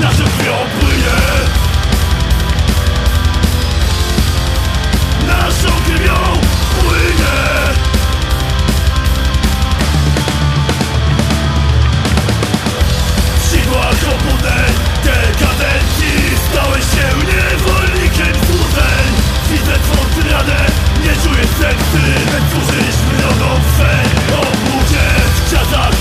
nasze krwią płynie Naszą krwią płynie. W sidłach obudzeń dekadencji Stałeś się niewolnikiem złudzeń. Widzę twą tyranę, nie czuję sekty Więc służysz mrodą w swej obudzie W czasach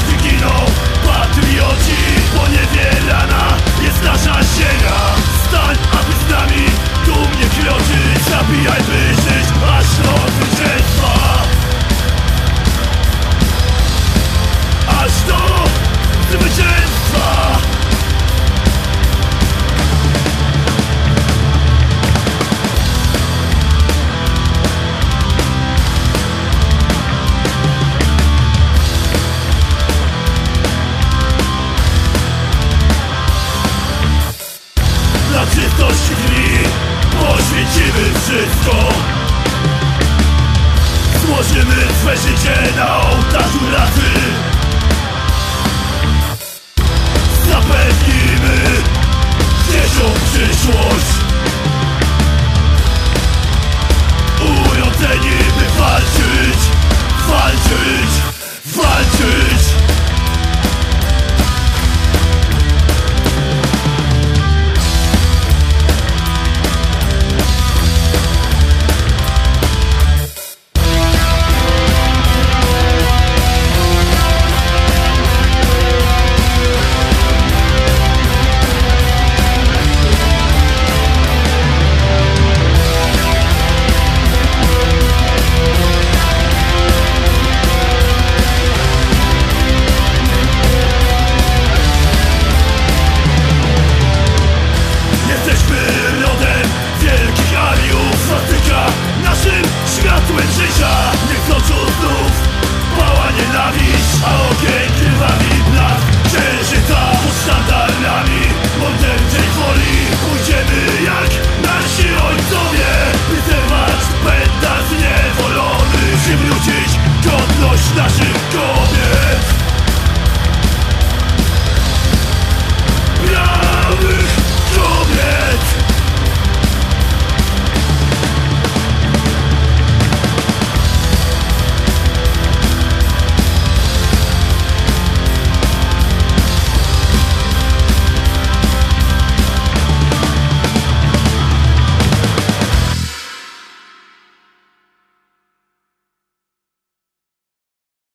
Swe życie na ołtarzu rasy